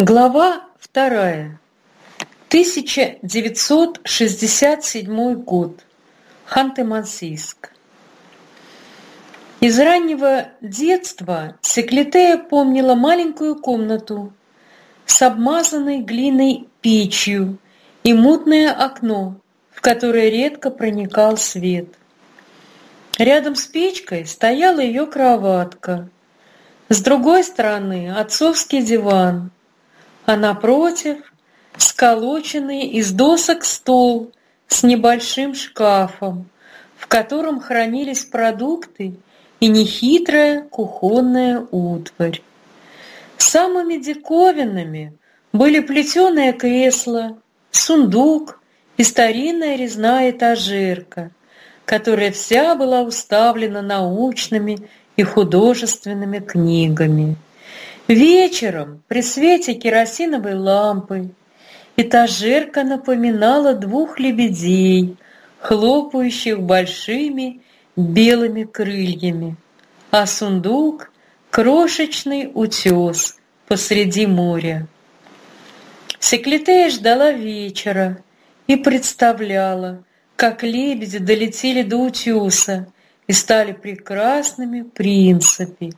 Глава вторая. 1967 год. Ханты-Мансийск. Из раннего детства Секлитея помнила маленькую комнату с обмазанной глиной печью и мутное окно, в которое редко проникал свет. Рядом с печкой стояла ее кроватка. С другой стороны отцовский диван – а напротив сколоченный из досок стол с небольшим шкафом, в котором хранились продукты и нехитрая кухонная утварь. Самыми диковинными были плетеное кресло, сундук и старинная резная этажерка, которая вся была уставлена научными и художественными книгами. Вечером при свете керосиновой лампы этажерка напоминала двух лебедей, хлопающих большими белыми крыльями, а сундук — крошечный утес посреди моря. Секлитея ждала вечера и представляла, как лебеди долетели до утеса и стали прекрасными принцами.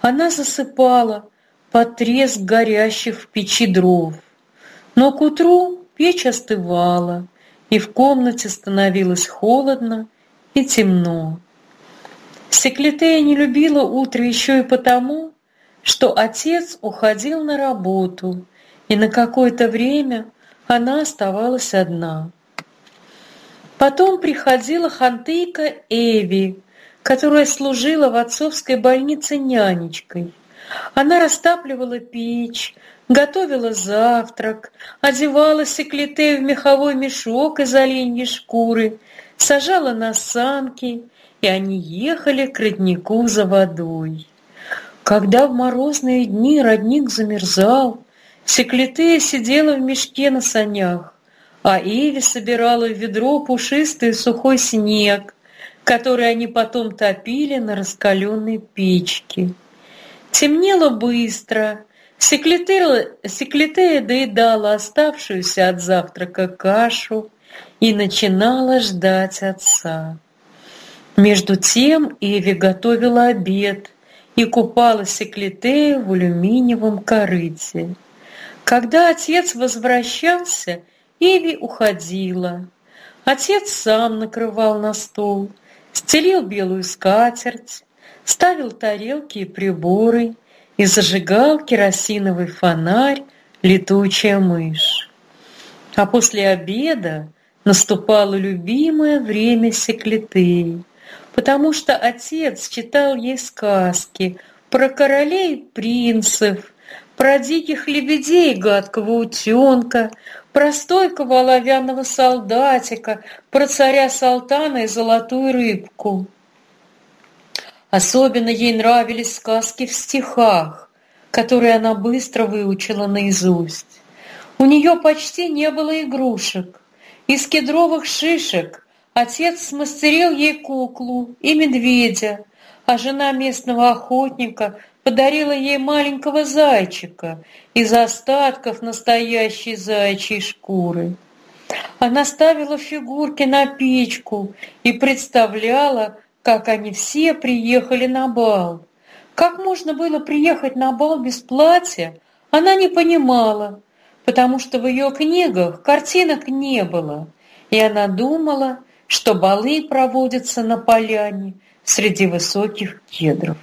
Она засыпала под треск горящих в печи дров. Но к утру печь остывала, и в комнате становилось холодно и темно. Секлитея не любила утро еще и потому, что отец уходил на работу, и на какое-то время она оставалась одна. Потом приходила хантыйка Эви, которая служила в отцовской больнице нянечкой. Она растапливала печь, готовила завтрак, одевала секлите в меховой мешок из оленьей шкуры, сажала на санки, и они ехали к роднику за водой. Когда в морозные дни родник замерзал, Секлитея сидела в мешке на санях, а Эви собирала в ведро пушистый сухой снег, который они потом топили на раскаленной печке. Темнело быстро. Секлитея доедала оставшуюся от завтрака кашу и начинала ждать отца. Между тем Эви готовила обед и купала Секлитея в алюминиевом корыте. Когда отец возвращался, Эви уходила. Отец сам накрывал на стол – стелил белую скатерть, ставил тарелки и приборы и зажигал керосиновый фонарь летучая мышь. А после обеда наступало любимое время секлитей, потому что отец читал ей сказки про королей принцев, про диких лебедей гадкого утенка, про стойкого солдатика, про царя Салтана и золотую рыбку. Особенно ей нравились сказки в стихах, которые она быстро выучила наизусть. У нее почти не было игрушек. Из кедровых шишек отец смастерил ей куклу и медведя, а жена местного охотника подарила ей маленького зайчика из остатков настоящей заячьей шкуры. Она ставила фигурки на печку и представляла, как они все приехали на бал. Как можно было приехать на бал без платья, она не понимала, потому что в ее книгах картинок не было, и она думала, что балы проводятся на поляне среди высоких кедров.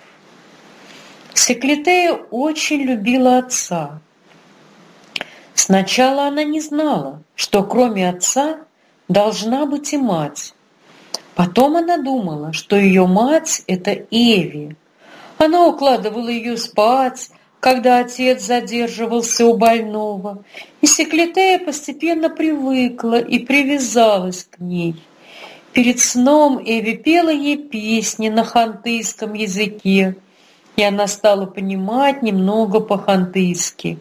Секлитея очень любила отца. Сначала она не знала, что кроме отца должна быть и мать. Потом она думала, что ее мать – это Эви. Она укладывала ее спать, когда отец задерживался у больного, и Секлитея постепенно привыкла и привязалась к ней. Перед сном Эви пела ей песни на хантыйском языке, и она стала понимать немного по-хантыйски.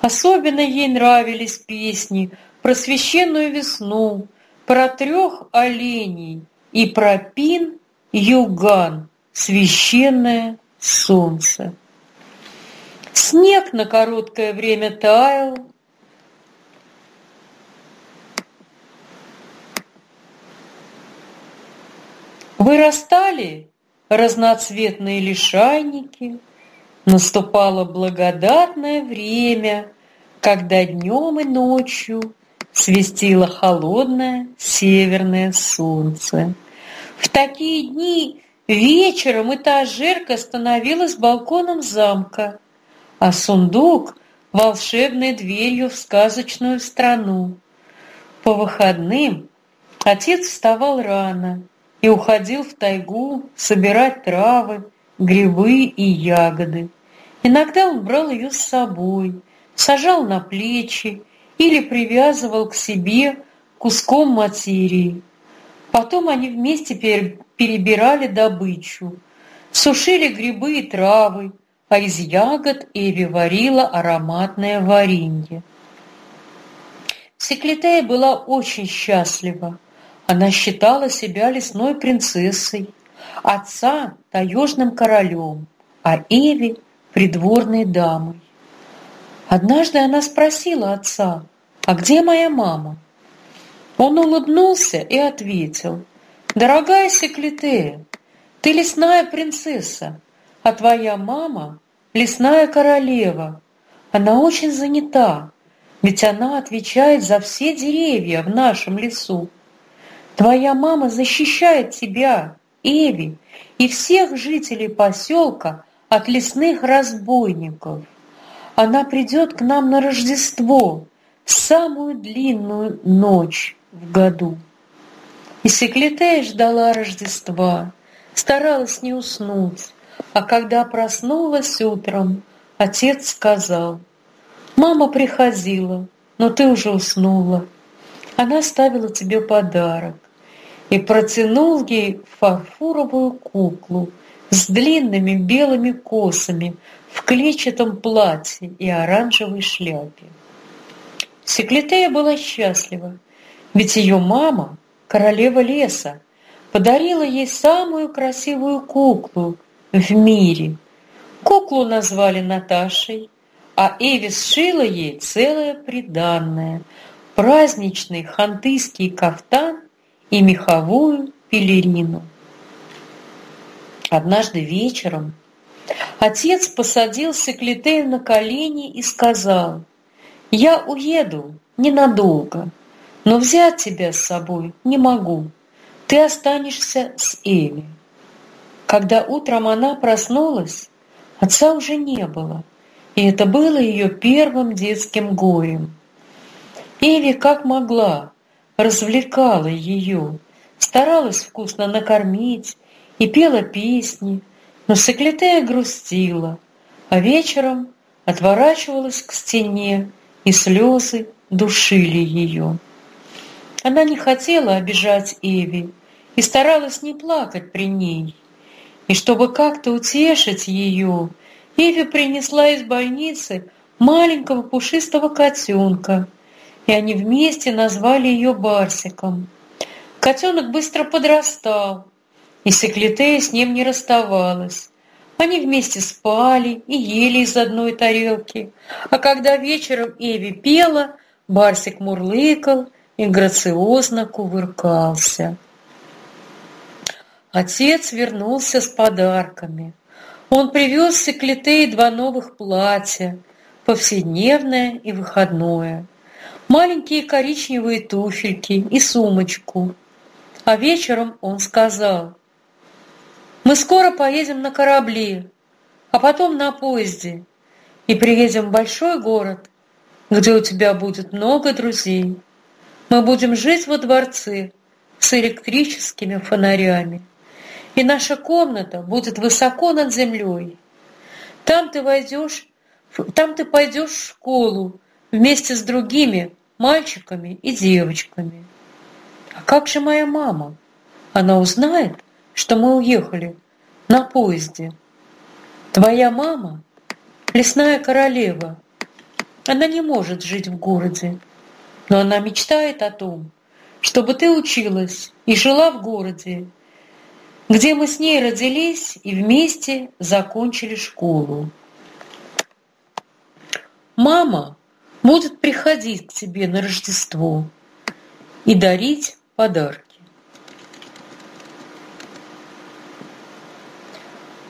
Особенно ей нравились песни про священную весну, про трех оленей и про Пин Юган, священное солнце. Снег на короткое время таял, Вырастали разноцветные лишайники, Наступало благодатное время, Когда днем и ночью Свистило холодное северное солнце. В такие дни вечером этажерка становилась балконом замка, а сундук — волшебной дверью в сказочную страну. По выходным отец вставал рано и уходил в тайгу собирать травы, грибы и ягоды. Иногда он брал ее с собой, сажал на плечи или привязывал к себе куском материи. Потом они вместе перебирали добычу, сушили грибы и травы, а из ягод Эви варила ароматное варенье. Секлитея была очень счастлива. Она считала себя лесной принцессой, отца – таежным королем, а Эви – придворной дамой. Однажды она спросила отца, «А где моя мама?» Он улыбнулся и ответил, «Дорогая Секлитея, ты лесная принцесса, а твоя мама – лесная королева. Она очень занята, ведь она отвечает за все деревья в нашем лесу. Твоя мама защищает тебя, Эви, и всех жителей поселка от лесных разбойников. Она придет к нам на Рождество, самую длинную ночь в году. И Секлитея ждала Рождества, старалась не уснуть, а когда проснулась утром, отец сказал, «Мама приходила, но ты уже уснула. Она ставила тебе подарок и протянул ей фарфоровую куклу с длинными белыми косами в клетчатом платье и оранжевой шляпе. Секлитея была счастлива, ведь ее мама, королева леса, подарила ей самую красивую куклу в мире. Куклу назвали Наташей, а Эви сшила ей целое приданное – праздничный хантыйский кафтан и меховую пелерину. Однажды вечером отец посадил Секлитею на колени и сказал, «Я уеду ненадолго, но взять тебя с собой не могу. Ты останешься с Эви». Когда утром она проснулась, отца уже не было, и это было ее первым детским горем. Эви как могла развлекала ее, старалась вкусно накормить и пела песни, но Секлитея грустила, а вечером отворачивалась к стене, и слезы душили ее. Она не хотела обижать Эви и старалась не плакать при ней. И чтобы как-то утешить ее, Эви принесла из больницы маленького пушистого котенка, и они вместе назвали ее Барсиком. Котенок быстро подрастал, и Секлитея с ним не расставалась. Они вместе спали и ели из одной тарелки, а когда вечером Эви пела, Барсик мурлыкал и грациозно кувыркался. Отец вернулся с подарками. Он привез Секлитее два новых платья, повседневное и выходное – маленькие коричневые туфельки и сумочку. А вечером он сказал, «Мы скоро поедем на корабле, а потом на поезде, и приедем в большой город, где у тебя будет много друзей. Мы будем жить во дворце с электрическими фонарями, и наша комната будет высоко над землей. Там ты войдешь, там ты пойдешь в школу вместе с другими мальчиками и девочками. А как же моя мама? Она узнает, что мы уехали на поезде. Твоя мама – лесная королева. Она не может жить в городе, но она мечтает о том, чтобы ты училась и жила в городе, где мы с ней родились и вместе закончили школу. мама будет приходить к тебе на Рождество и дарить подарки.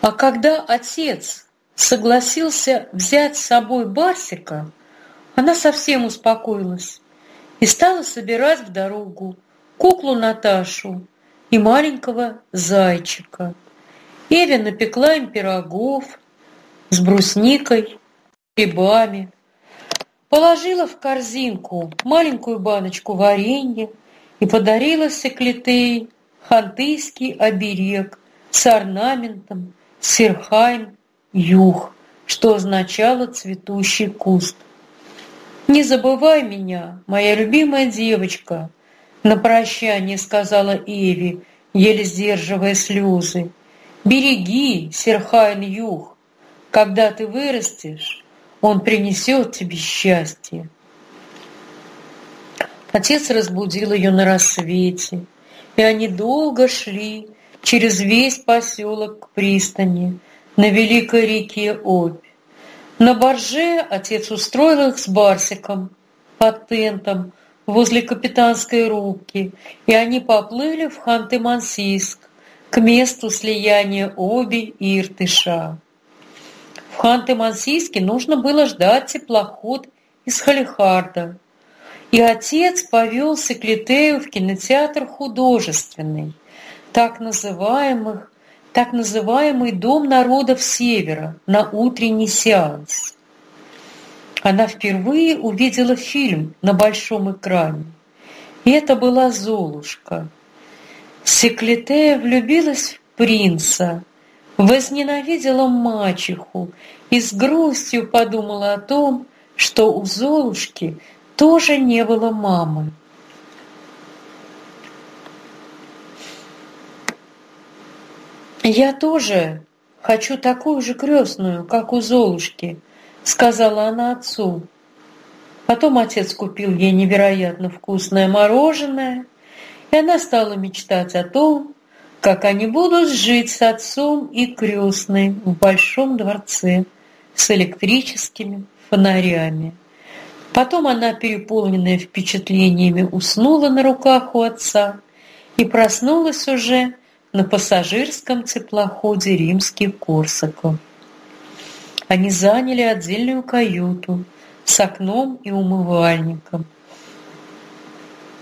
А когда отец согласился взять с собой Барсика, она совсем успокоилась и стала собирать в дорогу куклу Наташу и маленького зайчика. Эви напекла им пирогов с брусникой, грибами, положила в корзинку маленькую баночку варенья и подарила Секлитей хантыйский оберег с орнаментом Сирхайм Юх, что означало «цветущий куст». «Не забывай меня, моя любимая девочка», — на прощание сказала Эви, еле сдерживая слезы. «Береги, Сирхайн Юх, когда ты вырастешь, он принесет тебе счастье». Отец разбудил ее на рассвете, и они долго шли, через весь поселок к пристани, на великой реке Обь. На барже отец устроил их с Барсиком под тентом возле капитанской рубки, и они поплыли в Ханты-Мансийск, к месту слияния Оби и Иртыша. Ханты-Мансийске нужно было ждать теплоход из Халихарда, и отец повел Секлитею в кинотеатр художественный – так называемых, так называемый Дом народов Севера на утренний сеанс. Она впервые увидела фильм на большом экране. И это была Золушка. Секлитея влюбилась в принца, возненавидела мачеху и с грустью подумала о том, что у Золушки тоже не было мамы. «Я тоже хочу такую же крестную, как у Золушки», — сказала она отцу. Потом отец купил ей невероятно вкусное мороженое, и она стала мечтать о том, как они будут жить с отцом и крестной в большом дворце с электрическими фонарями. Потом она, переполненная впечатлениями, уснула на руках у отца и проснулась уже на пассажирском теплоходе «Римский Корсаков». Они заняли отдельную каюту с окном и умывальником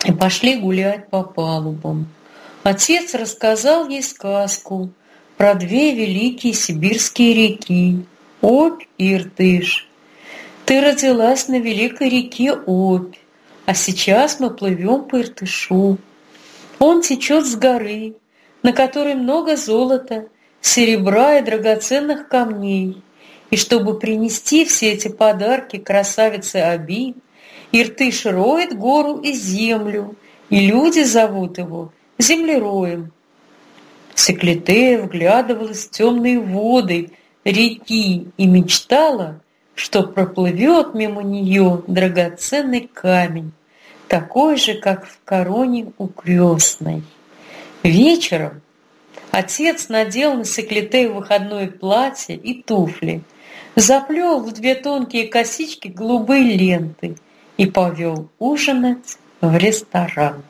и пошли гулять по палубам. Отец рассказал ей сказку про две великие сибирские реки – Обь и Иртыш. Ты родилась на великой реке Обь, а сейчас мы плывем по Иртышу. Он течет с горы, на которой много золота, серебра и драгоценных камней. И чтобы принести все эти подарки красавице Аби, Иртыш роет гору и землю, и люди зовут его землероем. Секлитея вглядывалась в темные воды реки и мечтала, что проплывет мимо нее драгоценный камень, такой же, как в короне у крестной. Вечером отец надел на Секлитею выходное платье и туфли, заплел в две тонкие косички голубые ленты и повел ужинать в ресторан.